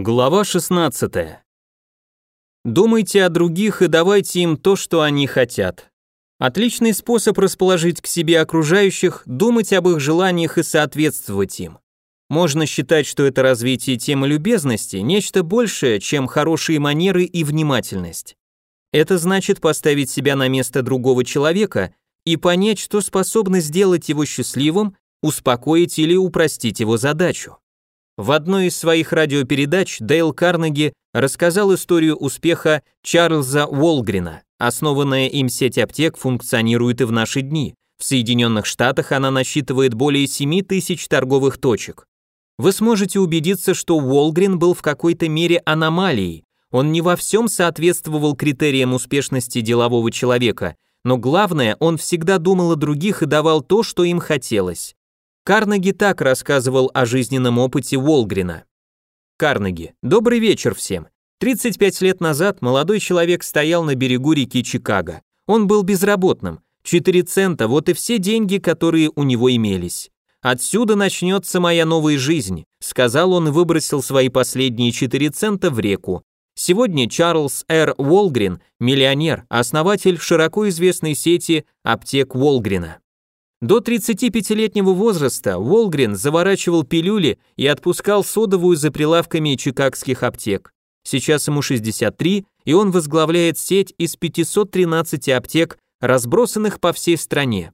Глава 16. Думайте о других и давайте им то, что они хотят. Отличный способ расположить к себе окружающих, думать об их желаниях и соответствовать им. Можно считать, что это развитие темы любезности, нечто большее, чем хорошие манеры и внимательность. Это значит поставить себя на место другого человека и понять, что способно сделать его счастливым, успокоить или упростить его задачу. В одной из своих радиопередач Дейл Карнеги рассказал историю успеха Чарльза Уолгрина. Основанная им сеть аптек функционирует и в наши дни. В Соединенных Штатах она насчитывает более 7 тысяч торговых точек. Вы сможете убедиться, что Уолгрин был в какой-то мере аномалией. Он не во всем соответствовал критериям успешности делового человека, но главное, он всегда думал о других и давал то, что им хотелось. Карнеги так рассказывал о жизненном опыте Волгрина. Карнеги. Добрый вечер всем. 35 лет назад молодой человек стоял на берегу реки Чикаго. Он был безработным. 4 цента, вот и все деньги, которые у него имелись. «Отсюда начнется моя новая жизнь», сказал он и выбросил свои последние 4 цента в реку. Сегодня Чарльз Р. Волгрин, миллионер, основатель широко известной сети аптек Волгрина. До 35-летнего возраста Волгрин заворачивал пилюли и отпускал содовую за прилавками чикагских аптек. Сейчас ему 63, и он возглавляет сеть из 513 аптек, разбросанных по всей стране.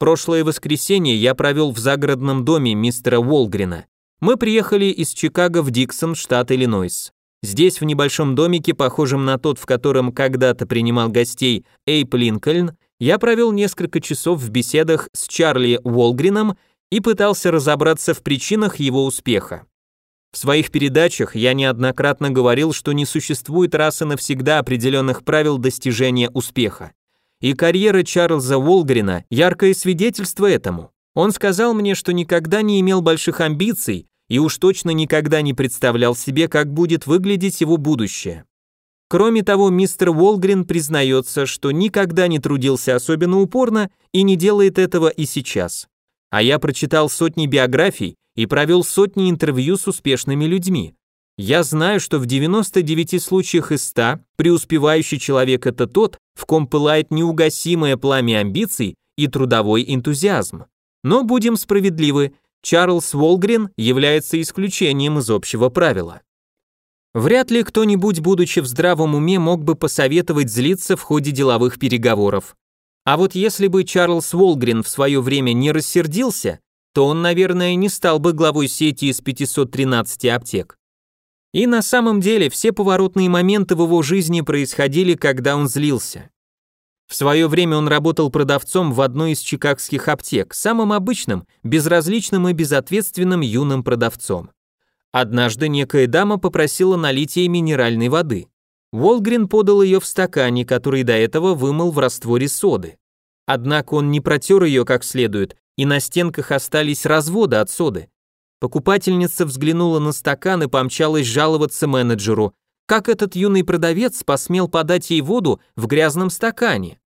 Прошлое воскресенье я провел в загородном доме мистера Волгрина. Мы приехали из Чикаго в Диксон, штат Иллинойс. Здесь, в небольшом домике, похожем на тот, в котором когда-то принимал гостей Эйп Линкольн, я провел несколько часов в беседах с Чарли Уолгрином и пытался разобраться в причинах его успеха. В своих передачах я неоднократно говорил, что не существует раз и навсегда определенных правил достижения успеха. И карьера Чарльза Уолгрина – яркое свидетельство этому. Он сказал мне, что никогда не имел больших амбиций и уж точно никогда не представлял себе, как будет выглядеть его будущее. Кроме того, мистер Уолгрин признается, что никогда не трудился особенно упорно и не делает этого и сейчас. А я прочитал сотни биографий и провел сотни интервью с успешными людьми. Я знаю, что в 99 случаях из 100 преуспевающий человек это тот, в ком пылает неугасимое пламя амбиций и трудовой энтузиазм. Но будем справедливы, Чарльз Уолгрин является исключением из общего правила. Вряд ли кто-нибудь, будучи в здравом уме, мог бы посоветовать злиться в ходе деловых переговоров. А вот если бы Чарльз Волгрин в свое время не рассердился, то он, наверное, не стал бы главой сети из 513 аптек. И на самом деле все поворотные моменты в его жизни происходили, когда он злился. В свое время он работал продавцом в одной из чикагских аптек, самым обычным, безразличным и безответственным юным продавцом. Однажды некая дама попросила налить ей минеральной воды. Волгрин подал ее в стакане, который до этого вымыл в растворе соды. Однако он не протер ее как следует, и на стенках остались разводы от соды. Покупательница взглянула на стакан и помчалась жаловаться менеджеру, как этот юный продавец посмел подать ей воду в грязном стакане.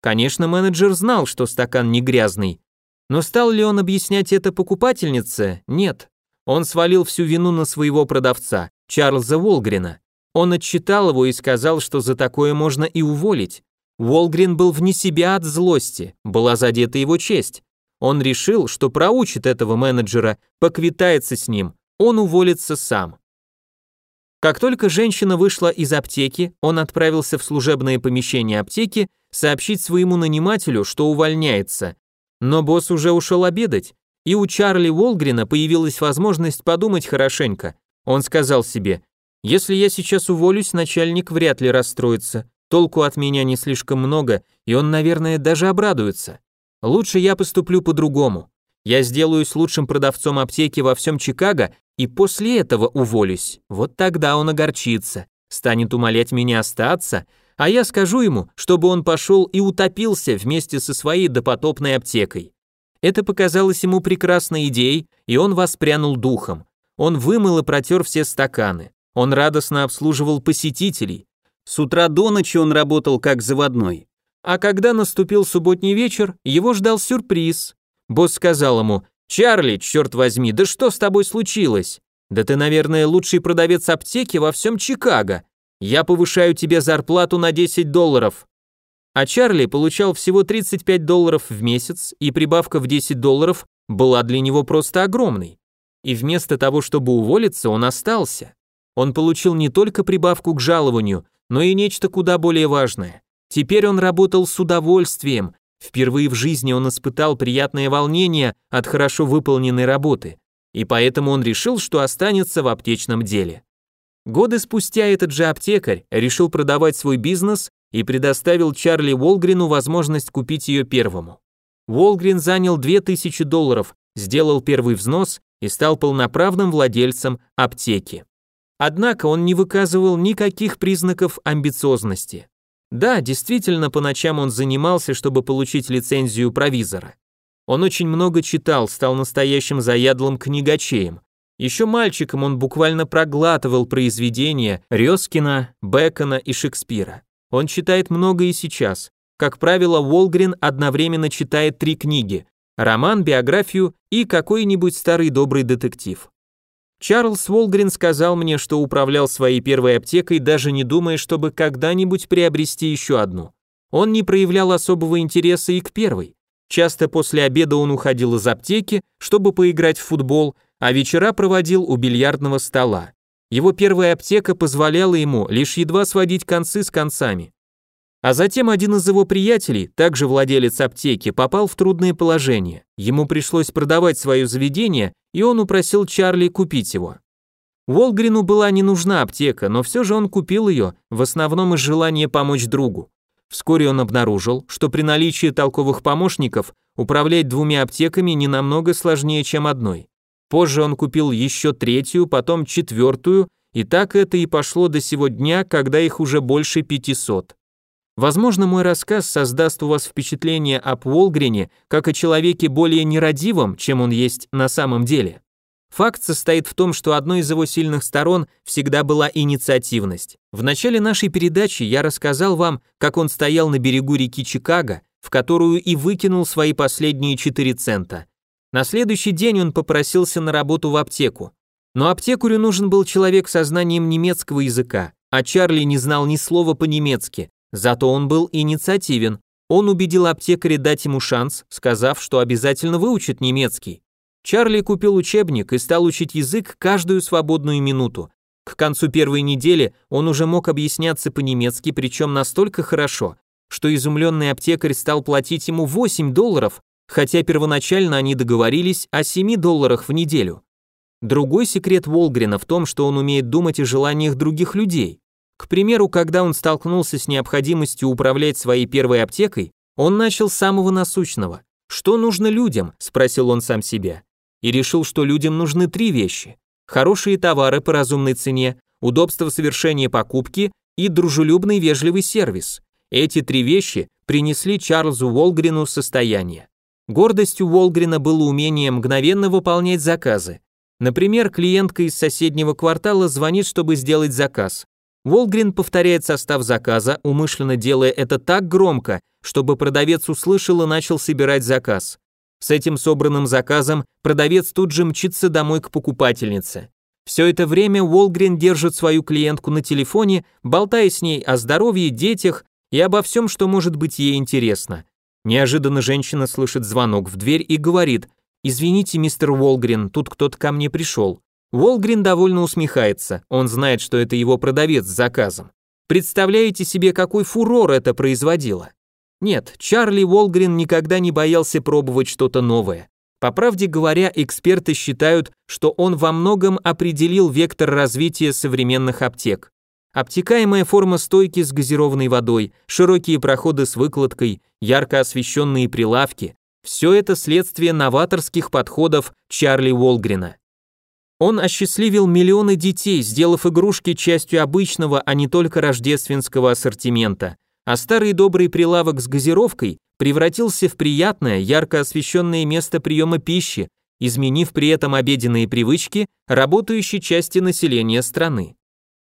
Конечно, менеджер знал, что стакан не грязный, но стал ли он объяснять это покупательнице? Нет. Он свалил всю вину на своего продавца, Чарльза Волгрина. Он отчитал его и сказал, что за такое можно и уволить. Волгрин был вне себя от злости, была задета его честь. Он решил, что проучит этого менеджера, поквитается с ним, он уволится сам. Как только женщина вышла из аптеки, он отправился в служебное помещение аптеки сообщить своему нанимателю, что увольняется. Но босс уже ушел обедать, и у Чарли Волгрина появилась возможность подумать хорошенько. Он сказал себе, если я сейчас уволюсь, начальник вряд ли расстроится, толку от меня не слишком много, и он, наверное, даже обрадуется. Лучше я поступлю по-другому. Я сделаюсь лучшим продавцом аптеки во всем Чикаго и после этого уволюсь. Вот тогда он огорчится, станет умолять меня остаться, а я скажу ему, чтобы он пошел и утопился вместе со своей допотопной аптекой. Это показалось ему прекрасной идеей, и он воспрянул духом. Он вымыл и протер все стаканы. Он радостно обслуживал посетителей. С утра до ночи он работал как заводной. А когда наступил субботний вечер, его ждал сюрприз. Босс сказал ему, «Чарли, черт возьми, да что с тобой случилось?» Да ты, наверное, лучший продавец аптеки во всем Чикаго. Я повышаю тебе зарплату на 10 долларов. А Чарли получал всего 35 долларов в месяц, и прибавка в 10 долларов была для него просто огромной. И вместо того, чтобы уволиться, он остался. Он получил не только прибавку к жалованию, но и нечто куда более важное. Теперь он работал с удовольствием. Впервые в жизни он испытал приятное волнение от хорошо выполненной работы, и поэтому он решил, что останется в аптечном деле. Годы спустя этот же аптекарь решил продавать свой бизнес и предоставил Чарли Волгрину возможность купить ее первому. Волгрин занял 2000 долларов, сделал первый взнос и стал полноправным владельцем аптеки. Однако он не выказывал никаких признаков амбициозности. Да, действительно, по ночам он занимался, чтобы получить лицензию провизора. Он очень много читал, стал настоящим заядлым книгачеем. Еще мальчиком он буквально проглатывал произведения Рёскина, Бекона и Шекспира. Он читает много и сейчас. Как правило, Волгрин одновременно читает три книги – роман, биографию и какой-нибудь старый добрый детектив. Чарльз Волгрин сказал мне, что управлял своей первой аптекой, даже не думая, чтобы когда-нибудь приобрести еще одну. Он не проявлял особого интереса и к первой. Часто после обеда он уходил из аптеки, чтобы поиграть в футбол, а вечера проводил у бильярдного стола. Его первая аптека позволяла ему лишь едва сводить концы с концами. А затем один из его приятелей, также владелец аптеки, попал в трудное положение. Ему пришлось продавать свое заведение, и он упросил Чарли купить его. Волгрину была не нужна аптека, но все же он купил ее, в основном из желания помочь другу. Вскоре он обнаружил, что при наличии толковых помощников управлять двумя аптеками не намного сложнее, чем одной. Позже он купил еще третью, потом четвертую, и так это и пошло до сего дня, когда их уже больше 500. Возможно, мой рассказ создаст у вас впечатление об Волгрине как о человеке более нерадивом, чем он есть на самом деле. Факт состоит в том, что одной из его сильных сторон всегда была инициативность. В начале нашей передачи я рассказал вам, как он стоял на берегу реки Чикаго, в которую и выкинул свои последние 4 цента. На следующий день он попросился на работу в аптеку. Но аптекарю нужен был человек со знанием немецкого языка, а Чарли не знал ни слова по-немецки, Зато он был инициативен. Он убедил аптекаря дать ему шанс, сказав, что обязательно выучит немецкий. Чарли купил учебник и стал учить язык каждую свободную минуту. К концу первой недели он уже мог объясняться по-немецки, причем настолько хорошо, что изумленный аптекарь стал платить ему 8 долларов, хотя первоначально они договорились о 7 долларах в неделю. Другой секрет Волгрена в том, что он умеет думать о желаниях других людей. К примеру, когда он столкнулся с необходимостью управлять своей первой аптекой, он начал с самого насущного. «Что нужно людям?» – спросил он сам себя. И решил, что людям нужны три вещи. Хорошие товары по разумной цене, удобство совершения покупки и дружелюбный вежливый сервис. Эти три вещи принесли Чарльзу Волгрину состояние. Гордостью Волгрина было умение мгновенно выполнять заказы. Например, клиентка из соседнего квартала звонит, чтобы сделать заказ. Волгрин повторяет состав заказа, умышленно делая это так громко, чтобы продавец услышал и начал собирать заказ. С этим собранным заказом продавец тут же мчится домой к покупательнице. Все это время Волгрин держит свою клиентку на телефоне, болтая с ней о здоровье, детях и обо всем, что может быть ей интересно. Неожиданно женщина слышит звонок в дверь и говорит «Извините, мистер Волгрин, тут кто-то ко мне пришел». Волгрин довольно усмехается, он знает, что это его продавец с заказом. Представляете себе, какой фурор это производило? Нет, Чарли Волгрин никогда не боялся пробовать что-то новое. По правде говоря, эксперты считают, что он во многом определил вектор развития современных аптек. Обтекаемая форма стойки с газированной водой, широкие проходы с выкладкой, ярко освещенные прилавки – все это следствие новаторских подходов Чарли Волгрина. Он осчастливил миллионы детей, сделав игрушки частью обычного, а не только рождественского ассортимента. А старый добрый прилавок с газировкой превратился в приятное, ярко освещенное место приема пищи, изменив при этом обеденные привычки работающей части населения страны.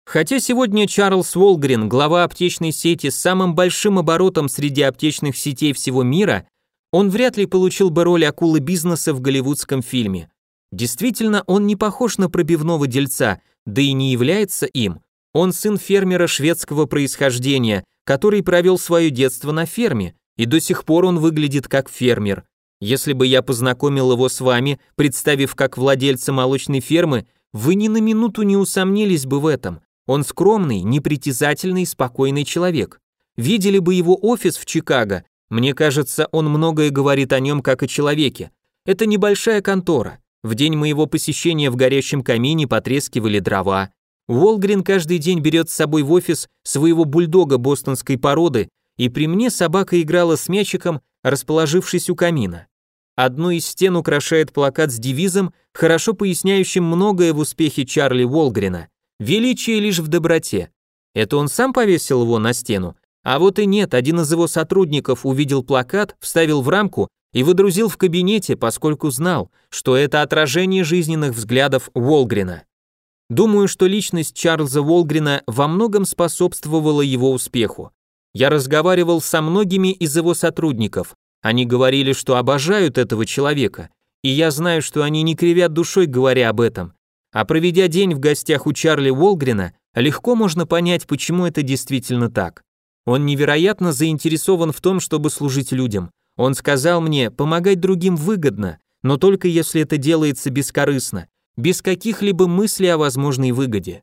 Хотя сегодня Чарльз Волгрин, глава аптечной сети с самым большим оборотом среди аптечных сетей всего мира, он вряд ли получил бы роль акулы бизнеса в голливудском фильме. Действительно, он не похож на пробивного дельца, да и не является им. Он сын фермера шведского происхождения, который провел свое детство на ферме, и до сих пор он выглядит как фермер. Если бы я познакомил его с вами, представив как владельца молочной фермы, вы ни на минуту не усомнились бы в этом. Он скромный, непритязательный, спокойный человек. Видели бы его офис в Чикаго. Мне кажется, он многое говорит о нем как о человеке. Это небольшая контора. В день моего посещения в горящем камине потрескивали дрова. Уолгрин каждый день берет с собой в офис своего бульдога бостонской породы, и при мне собака играла с мячиком, расположившись у камина. Одну из стен украшает плакат с девизом, хорошо поясняющим многое в успехе Чарли Уолгрина. «Величие лишь в доброте». Это он сам повесил его на стену? А вот и нет, один из его сотрудников увидел плакат, вставил в рамку и выдрузил в кабинете, поскольку знал, что это отражение жизненных взглядов Уолгрина. Думаю, что личность Чарльза Уолгрина во многом способствовала его успеху. Я разговаривал со многими из его сотрудников. Они говорили, что обожают этого человека, и я знаю, что они не кривят душой, говоря об этом. А проведя день в гостях у Чарли Уолгрина, легко можно понять, почему это действительно так. Он невероятно заинтересован в том, чтобы служить людям. Он сказал мне, помогать другим выгодно, но только если это делается бескорыстно, без каких-либо мыслей о возможной выгоде.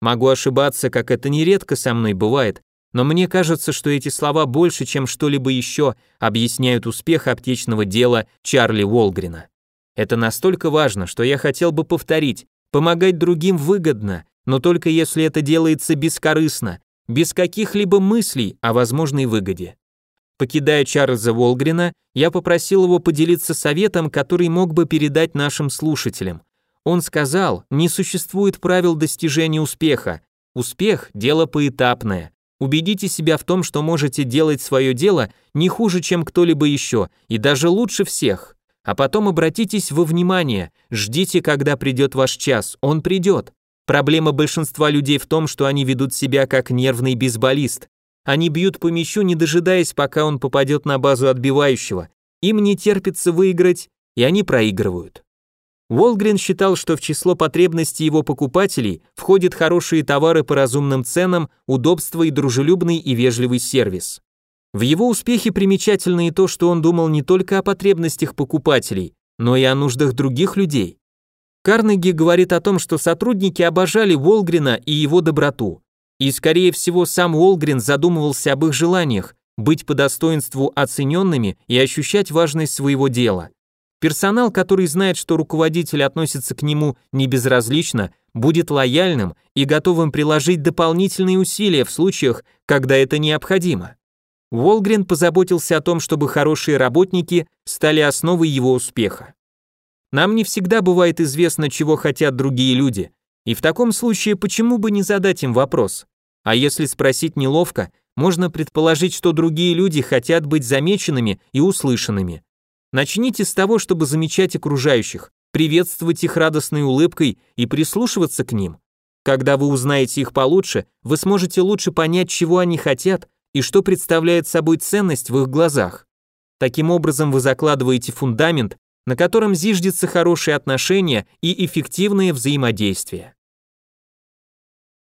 Могу ошибаться, как это нередко со мной бывает, но мне кажется, что эти слова больше, чем что-либо еще, объясняют успех аптечного дела Чарли Уолгрина. Это настолько важно, что я хотел бы повторить, помогать другим выгодно, но только если это делается бескорыстно, без каких-либо мыслей о возможной выгоде. Покидая Чарльза Волгрина, я попросил его поделиться советом, который мог бы передать нашим слушателям. Он сказал, не существует правил достижения успеха. Успех – дело поэтапное. Убедите себя в том, что можете делать свое дело не хуже, чем кто-либо еще, и даже лучше всех. А потом обратитесь во внимание, ждите, когда придет ваш час, он придет. Проблема большинства людей в том, что они ведут себя как нервный бейсболист. Они бьют по мячу, не дожидаясь, пока он попадет на базу отбивающего. Им не терпится выиграть, и они проигрывают. Волгрин считал, что в число потребностей его покупателей входят хорошие товары по разумным ценам, удобство и дружелюбный и вежливый сервис. В его успехе примечательно и то, что он думал не только о потребностях покупателей, но и о нуждах других людей. Карнеги говорит о том, что сотрудники обожали Волгрина и его доброту. И, скорее всего, сам Уолгрин задумывался об их желаниях быть по достоинству оцененными и ощущать важность своего дела. Персонал, который знает, что руководитель относится к нему не безразлично, будет лояльным и готовым приложить дополнительные усилия в случаях, когда это необходимо. Уолгрин позаботился о том, чтобы хорошие работники стали основой его успеха. Нам не всегда бывает известно, чего хотят другие люди, и в таком случае почему бы не задать им вопрос? А если спросить неловко, можно предположить, что другие люди хотят быть замеченными и услышанными. Начните с того, чтобы замечать окружающих, приветствовать их радостной улыбкой и прислушиваться к ним. Когда вы узнаете их получше, вы сможете лучше понять, чего они хотят и что представляет собой ценность в их глазах. Таким образом вы закладываете фундамент, на котором зиждется хорошие отношения и эффективное взаимодействие.